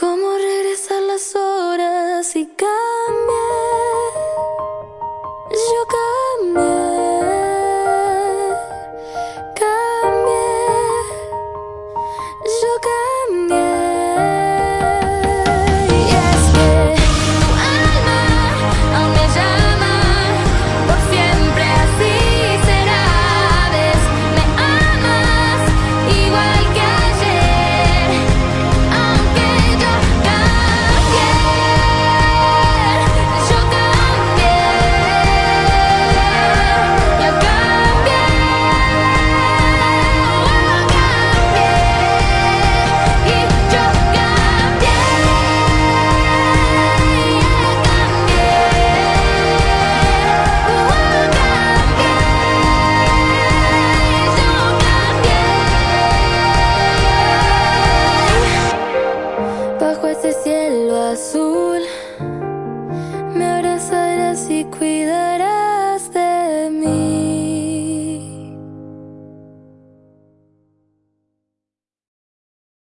¿Cómo regresar las horas y cambiar?